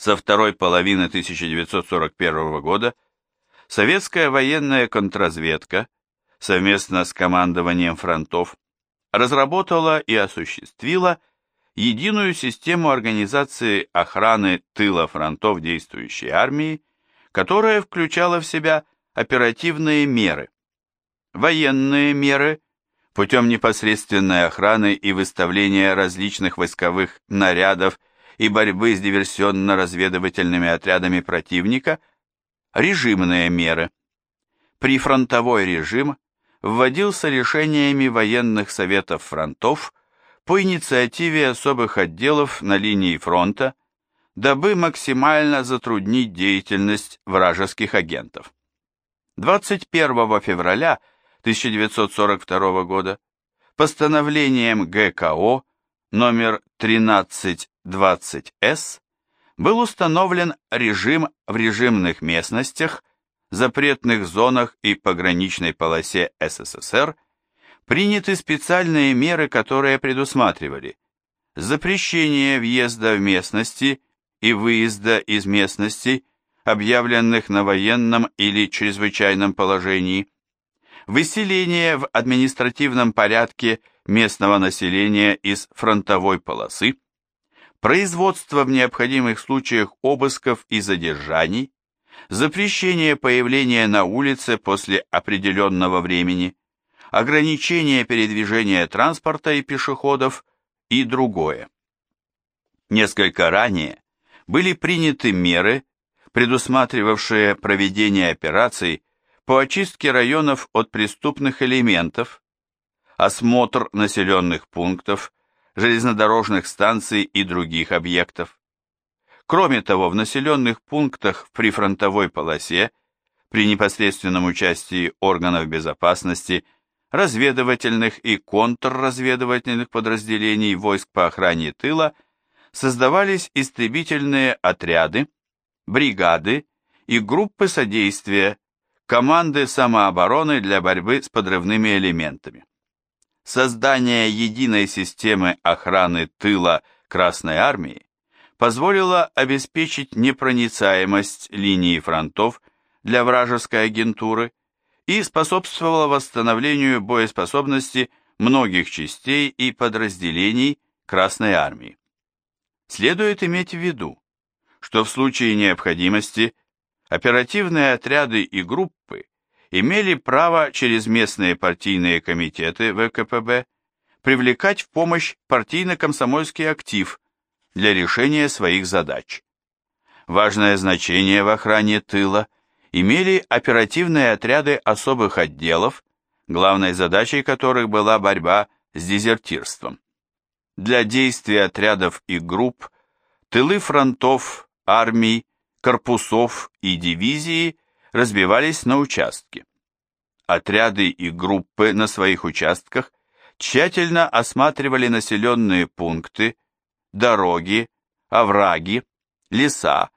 Со второй половины 1941 года советская военная контрразведка совместно с командованием фронтов разработала и осуществила единую систему организации охраны тыла фронтов действующей армии, которая включала в себя оперативные меры, военные меры путем непосредственной охраны и выставления различных войсковых нарядов и борьбы с диверсионно-разведывательными отрядами противника, режимные меры. Прифронтовой режим вводился решениями военных советов фронтов по инициативе особых отделов на линии фронта, дабы максимально затруднить деятельность вражеских агентов. 21 февраля 1942 года постановлением ГКО номер 1320С был установлен режим в режимных местностях, запретных зонах и пограничной полосе СССР, приняты специальные меры, которые предусматривали запрещение въезда в местности и выезда из местностей, объявленных на военном или чрезвычайном положении, выселение в административном порядке местного населения из фронтовой полосы, производство в необходимых случаях обысков и задержаний, запрещение появления на улице после определенного времени, ограничение передвижения транспорта и пешеходов и другое. Несколько ранее были приняты меры, предусматривавшие проведение операций по очистке районов от преступных элементов, осмотр населенных пунктов, железнодорожных станций и других объектов. Кроме того, в населенных пунктах в прифронтовой полосе при непосредственном участии органов безопасности, разведывательных и контрразведывательных подразделений войск по охране тыла создавались истребительные отряды, бригады и группы содействия, команды самообороны для борьбы с подрывными элементами. Создание единой системы охраны тыла Красной Армии позволило обеспечить непроницаемость линии фронтов для вражеской агентуры и способствовало восстановлению боеспособности многих частей и подразделений Красной Армии. Следует иметь в виду, что в случае необходимости оперативные отряды и группы имели право через местные партийные комитеты ВКПБ привлекать в помощь партийно-комсомольский актив для решения своих задач. Важное значение в охране тыла имели оперативные отряды особых отделов, главной задачей которых была борьба с дезертирством. Для действий отрядов и групп тылы фронтов, армий, корпусов и дивизии разбивались на участки. Отряды и группы на своих участках тщательно осматривали населенные пункты, дороги, овраги, леса,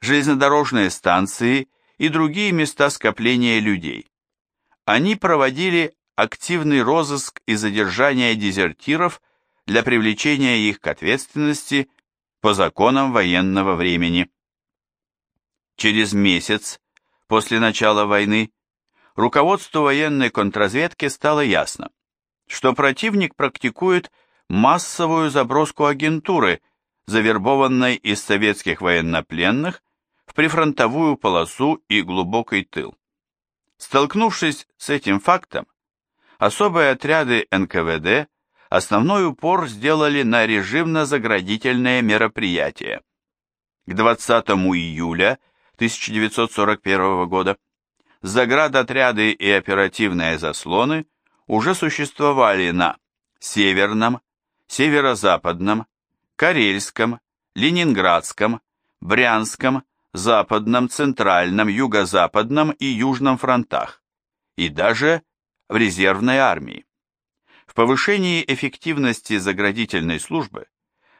железнодорожные станции и другие места скопления людей. Они проводили активный розыск и задержание дезертиров для привлечения их к ответственности по законам военного времени. Через месяц после начала войны руководству военной контрразведки стало ясно, что противник практикует массовую заброску агентуры, завербованной из советских военнопленных в прифронтовую полосу и глубокий тыл. Столкнувшись с этим фактом, особые отряды НКВД основной упор сделали на режимно-заградительные мероприятия. К 20 июля 1941 года заградотряды и оперативные заслоны уже существовали на Северном, Северо-Западном, Карельском, Ленинградском, Брянском, Западном, Центральном, Юго-Западном и Южном фронтах, и даже в резервной армии. В повышении эффективности заградительной службы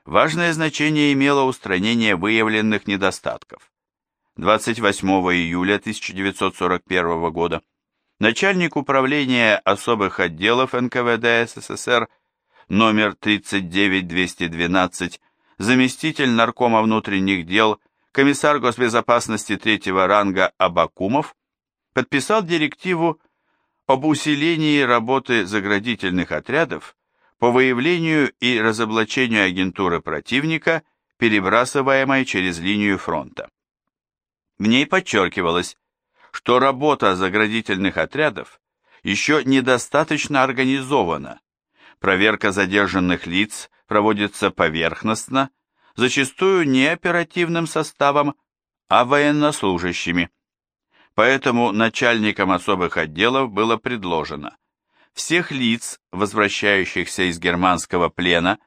важное значение имело устранение выявленных недостатков. 28 июля 1941 года начальник управления особых отделов НКВД СССР номер 39212, заместитель наркома внутренних дел комиссар госбезопасности третьего ранга Абакумов подписал директиву об усилении работы заградительных отрядов по выявлению и разоблачению агентуры противника, перебрасываемой через линию фронта. В ней подчеркивалось, что работа заградительных отрядов еще недостаточно организована, проверка задержанных лиц проводится поверхностно, зачастую не оперативным составом, а военнослужащими. Поэтому начальникам особых отделов было предложено всех лиц, возвращающихся из германского плена,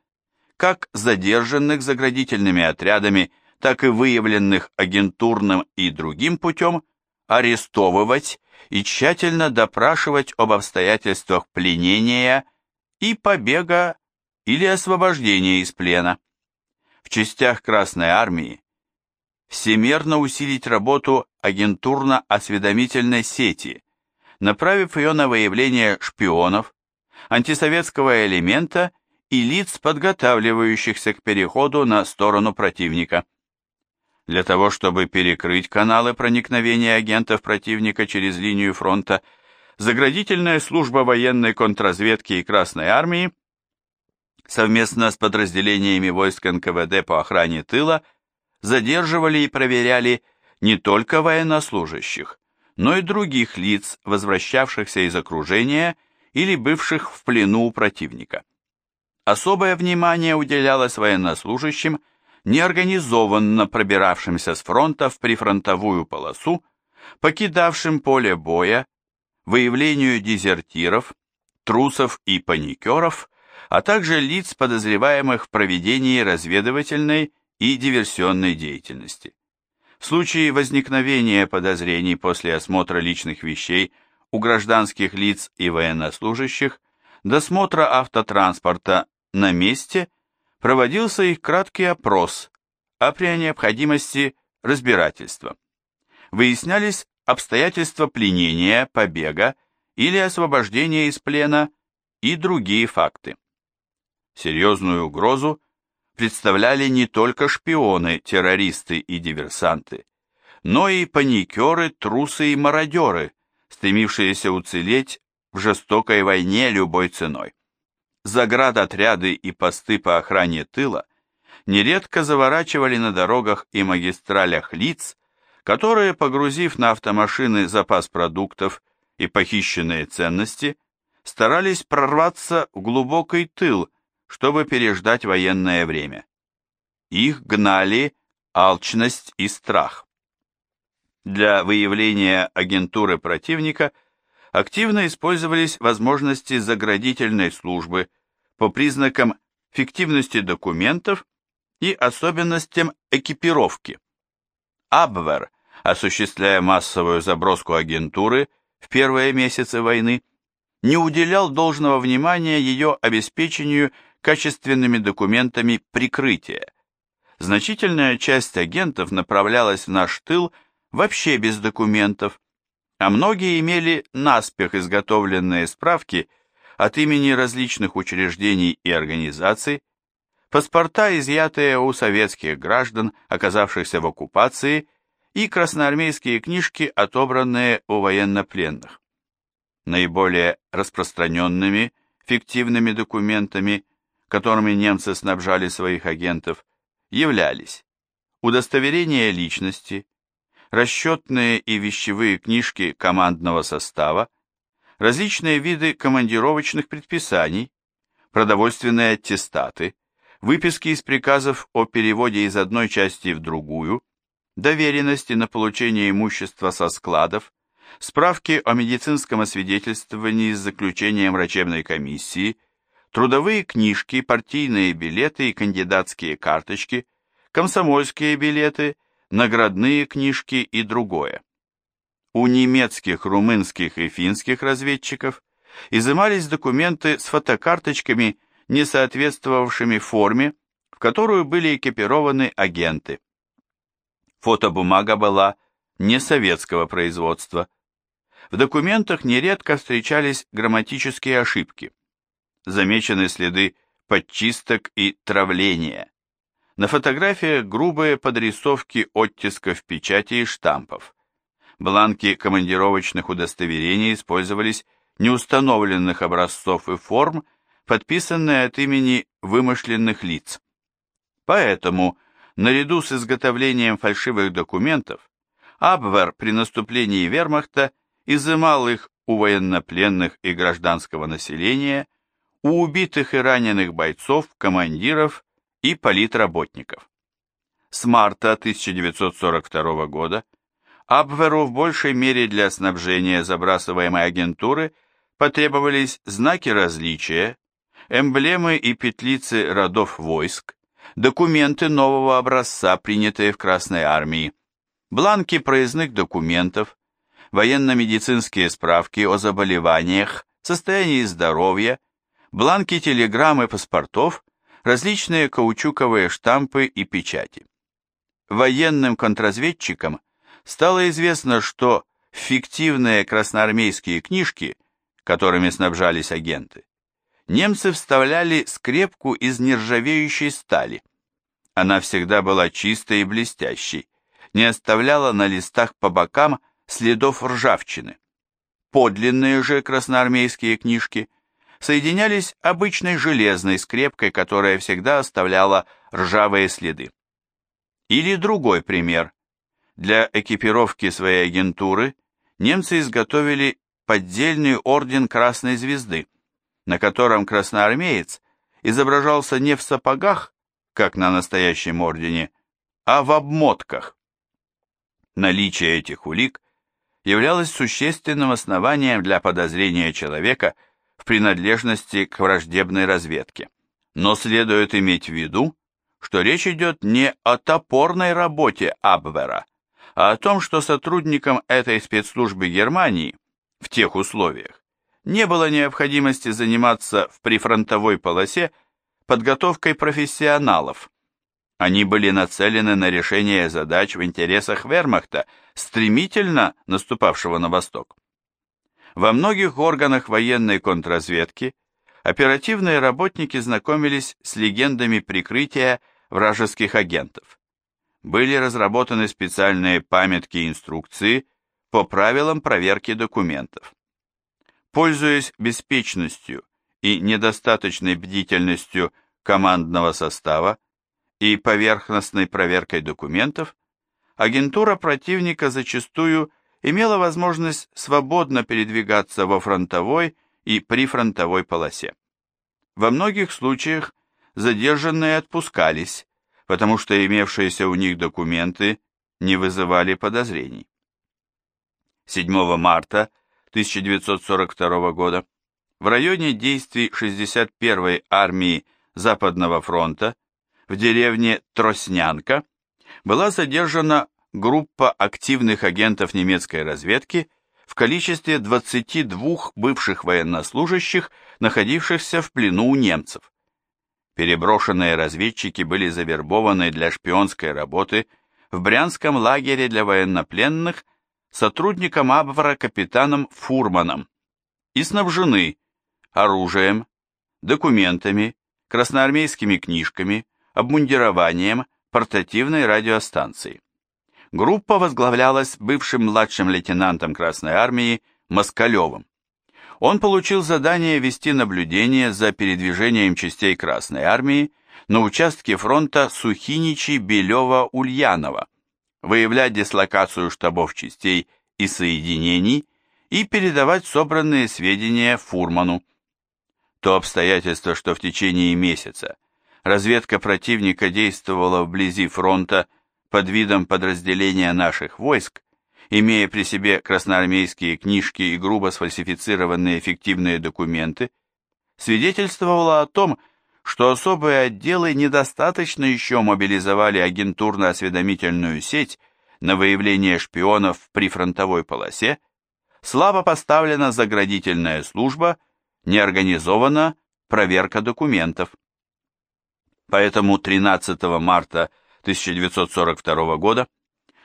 как задержанных заградительными отрядами, так и выявленных агентурным и другим путем, арестовывать и тщательно допрашивать об обстоятельствах пленения и побега или освобождения из плена. В частях Красной Армии всемерно усилить работу агентурно-осведомительной сети, направив ее на выявление шпионов, антисоветского элемента и лиц, подготавливающихся к переходу на сторону противника. Для того, чтобы перекрыть каналы проникновения агентов противника через линию фронта, Заградительная служба военной контрразведки и Красной Армии совместно с подразделениями войск НКВД по охране тыла задерживали и проверяли не только военнослужащих, но и других лиц, возвращавшихся из окружения или бывших в плену у противника. Особое внимание уделялось военнослужащим, неорганизованно пробиравшимся с фронта в прифронтовую полосу, покидавшим поле боя, выявлению дезертиров, трусов и паникеров, а также лиц, подозреваемых в проведении разведывательной и диверсионной деятельности. В случае возникновения подозрений после осмотра личных вещей у гражданских лиц и военнослужащих, досмотра автотранспорта на месте проводился их краткий опрос, а при необходимости разбирательство. Выяснялись обстоятельства пленения, побега или освобождения из плена и другие факты. Серьезную угрозу представляли не только шпионы, террористы и диверсанты, но и паникеры, трусы и мародеры, стремившиеся уцелеть в жестокой войне любой ценой. Заградотряды и посты по охране тыла нередко заворачивали на дорогах и магистралях лиц, которые, погрузив на автомашины запас продуктов и похищенные ценности, старались прорваться в глубокий тыл чтобы переждать военное время. Их гнали алчность и страх. Для выявления агентуры противника активно использовались возможности заградительной службы по признакам фиктивности документов и особенностям экипировки. Абвер, осуществляя массовую заброску агентуры в первые месяцы войны, не уделял должного внимания ее обеспечению качественными документами прикрытия. Значительная часть агентов направлялась в наш тыл вообще без документов, а многие имели наспех изготовленные справки от имени различных учреждений и организаций, паспорта, изъятые у советских граждан, оказавшихся в оккупации, и красноармейские книжки, отобранные у военнопленных. Наиболее распространенными фиктивными документами которыми немцы снабжали своих агентов, являлись удостоверение личности, расчетные и вещевые книжки командного состава, различные виды командировочных предписаний, продовольственные аттестаты, выписки из приказов о переводе из одной части в другую, доверенности на получение имущества со складов, справки о медицинском освидетельствовании с заключением врачебной комиссии, трудовые книжки, партийные билеты и кандидатские карточки, комсомольские билеты, наградные книжки и другое. У немецких, румынских и финских разведчиков изымались документы с фотокарточками, не соответствовавшими форме, в которую были экипированы агенты. Фотобумага была не советского производства. В документах нередко встречались грамматические ошибки замечены следы подчисток и травления. На фотографиях грубые подрисовки оттисков печати и штампов. Бланки командировочных удостоверений использовались неустановленных образцов и форм, подписанные от имени вымышленных лиц. Поэтому, наряду с изготовлением фальшивых документов, Абвер при наступлении вермахта изымал их у военнопленных и гражданского населения, у убитых и раненых бойцов, командиров и политработников. С марта 1942 года Абверу в большей мере для снабжения забрасываемой агентуры потребовались знаки различия, эмблемы и петлицы родов войск, документы нового образца, принятые в Красной армии, бланки проездных документов, военно-медицинские справки о заболеваниях, состоянии здоровья, бланки телеграмм и паспортов, различные каучуковые штампы и печати. Военным контрразведчикам стало известно, что фиктивные красноармейские книжки, которыми снабжались агенты, немцы вставляли скрепку из нержавеющей стали. Она всегда была чистой и блестящей, не оставляла на листах по бокам следов ржавчины. Подлинные же красноармейские книжки соединялись обычной железной скрепкой, которая всегда оставляла ржавые следы. Или другой пример. Для экипировки своей агентуры немцы изготовили поддельный орден Красной Звезды, на котором красноармеец изображался не в сапогах, как на настоящем ордене, а в обмотках. Наличие этих улик являлось существенным основанием для подозрения человека в принадлежности к враждебной разведке. Но следует иметь в виду, что речь идет не о топорной работе Абвера, а о том, что сотрудникам этой спецслужбы Германии в тех условиях не было необходимости заниматься в прифронтовой полосе подготовкой профессионалов. Они были нацелены на решение задач в интересах вермахта, стремительно наступавшего на восток. Во многих органах военной контрразведки оперативные работники знакомились с легендами прикрытия вражеских агентов были разработаны специальные памятки и инструкции по правилам проверки документов. Пользуясь беспечностью и недостаточной бдительностью командного состава и поверхностной проверкой документов, агентура противника зачастую имела возможность свободно передвигаться во фронтовой и прифронтовой полосе. Во многих случаях задержанные отпускались, потому что имевшиеся у них документы не вызывали подозрений. 7 марта 1942 года в районе действий 61-й армии Западного фронта в деревне Троснянка была задержана группа активных агентов немецкой разведки в количестве 22 бывших военнослужащих, находившихся в плену у немцев. Переброшенные разведчики были завербованы для шпионской работы в Брянском лагере для военнопленных сотрудником Абвара капитаном Фурманом и снабжены оружием, документами, красноармейскими книжками, обмундированием, портативной радиостанцией. Группа возглавлялась бывшим младшим лейтенантом Красной Армии Москалевым он получил задание вести наблюдение за передвижением частей Красной Армии на участке фронта Сухиничи-Белева-Ульянова, выявлять дислокацию штабов частей и соединений и передавать собранные сведения Фурману. То обстоятельство, что в течение месяца разведка противника действовала вблизи фронта под видом подразделения наших войск, имея при себе красноармейские книжки и грубо сфальсифицированные фиктивные документы, свидетельствовало о том, что особые отделы недостаточно еще мобилизовали агентурно-осведомительную сеть на выявление шпионов при фронтовой полосе, слабо поставлена заградительная служба, не организована проверка документов. Поэтому 13 марта 1942 года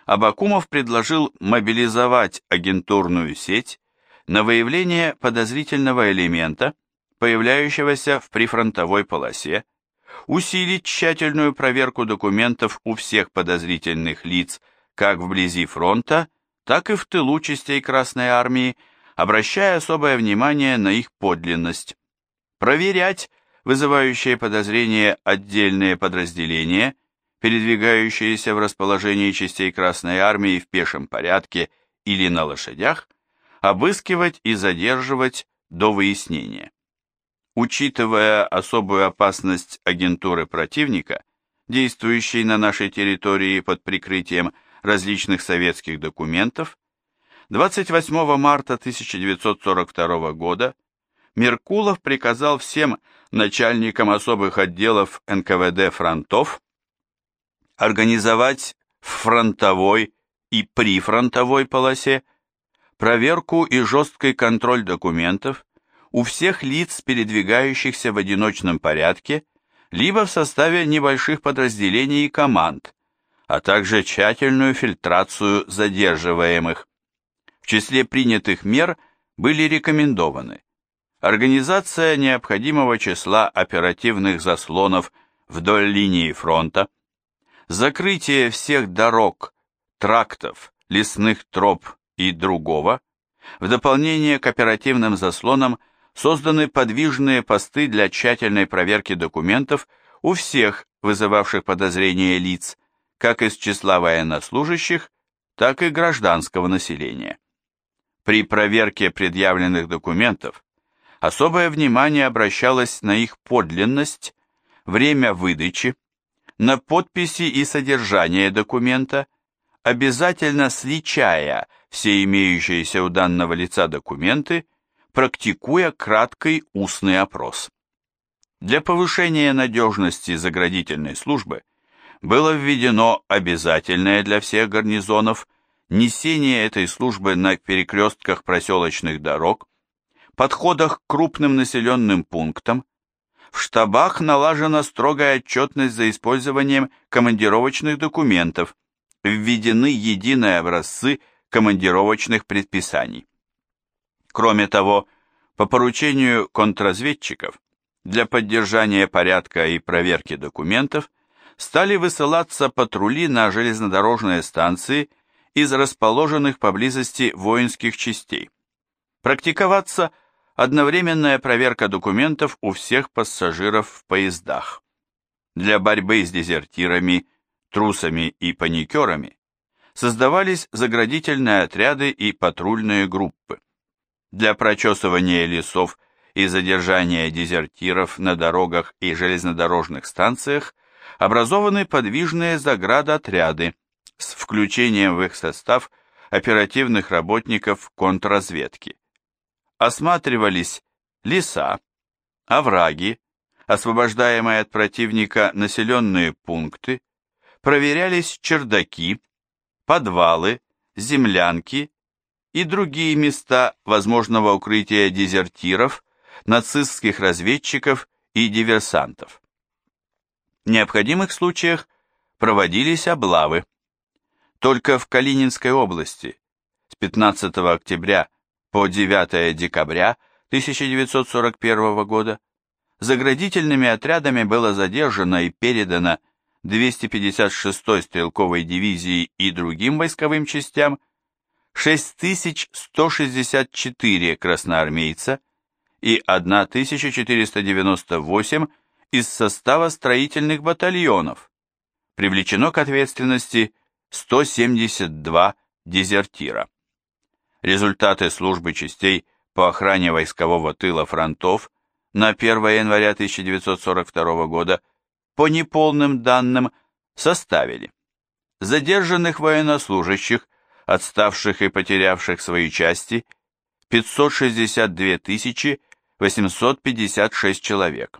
Абакумов предложил мобилизовать агентурную сеть на выявление подозрительного элемента, появляющегося в прифронтовой полосе, усилить тщательную проверку документов у всех подозрительных лиц как вблизи фронта, так и в тылу частей Красной Армии, обращая особое внимание на их подлинность. Проверять вызывающие подозрения отдельные подразделения, передвигающиеся в расположении частей Красной Армии в пешем порядке или на лошадях, обыскивать и задерживать до выяснения. Учитывая особую опасность агентуры противника, действующей на нашей территории под прикрытием различных советских документов, 28 марта 1942 года Меркулов приказал всем начальникам особых отделов НКВД фронтов организовать в фронтовой и прифронтовой полосе проверку и жесткий контроль документов у всех лиц, передвигающихся в одиночном порядке, либо в составе небольших подразделений и команд, а также тщательную фильтрацию задерживаемых. В числе принятых мер были рекомендованы организация необходимого числа оперативных заслонов вдоль линии фронта, закрытие всех дорог, трактов, лесных троп и другого, в дополнение к оперативным заслонам созданы подвижные посты для тщательной проверки документов у всех вызывавших подозрения лиц, как из числа военнослужащих, так и гражданского населения. При проверке предъявленных документов особое внимание обращалось на их подлинность, время выдачи, на подписи и содержание документа, обязательно сличая все имеющиеся у данного лица документы, практикуя краткий устный опрос. Для повышения надежности заградительной службы было введено обязательное для всех гарнизонов несение этой службы на перекрестках проселочных дорог, подходах к крупным населенным пунктам, в штабах налажена строгая отчетность за использованием командировочных документов, введены единые образцы командировочных предписаний. Кроме того, по поручению контрразведчиков для поддержания порядка и проверки документов стали высылаться патрули на железнодорожные станции из расположенных поблизости воинских частей. Практиковаться одновременная проверка документов у всех пассажиров в поездах. Для борьбы с дезертирами, трусами и паникерами создавались заградительные отряды и патрульные группы. Для прочесывания лесов и задержания дезертиров на дорогах и железнодорожных станциях образованы подвижные заградотряды с включением в их состав оперативных работников контрразведки. Осматривались леса, овраги, освобождаемые от противника населенные пункты, проверялись чердаки, подвалы, землянки и другие места возможного укрытия дезертиров, нацистских разведчиков и диверсантов. В необходимых случаях проводились облавы. Только в Калининской области с 15 октября по 9 декабря 1941 года заградительными отрядами было задержано и передано 256-й стрелковой дивизии и другим войсковым частям 6164 красноармейца и 1498 из состава строительных батальонов. Привлечено к ответственности 172 дезертира. Результаты службы частей по охране войскового тыла фронтов на 1 января 1942 года по неполным данным составили задержанных военнослужащих – отставших и потерявших свои части 562 856 человек,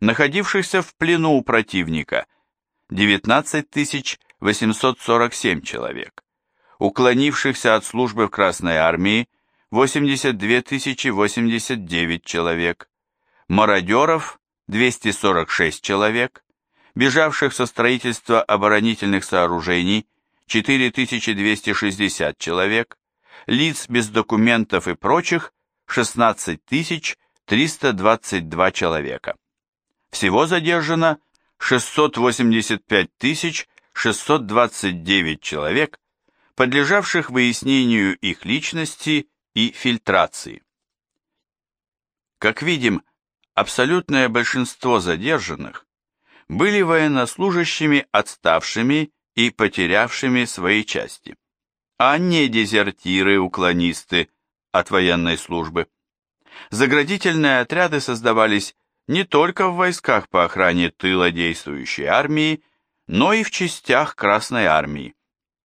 находившихся в плену у противника 19 847 человек, уклонившихся от службы в Красной армии 82 089 человек, мародеров 246 человек, бежавших со строительства оборонительных сооружений 4260 человек, лиц без документов и прочих 16322 человека. Всего задержано 685 629 человек, подлежавших выяснению их личности и фильтрации. Как видим, абсолютное большинство задержанных были военнослужащими отставшими и потерявшими свои части, а не дезертиры-уклонисты от военной службы. Заградительные отряды создавались не только в войсках по охране тыла действующей армии, но и в частях Красной армии.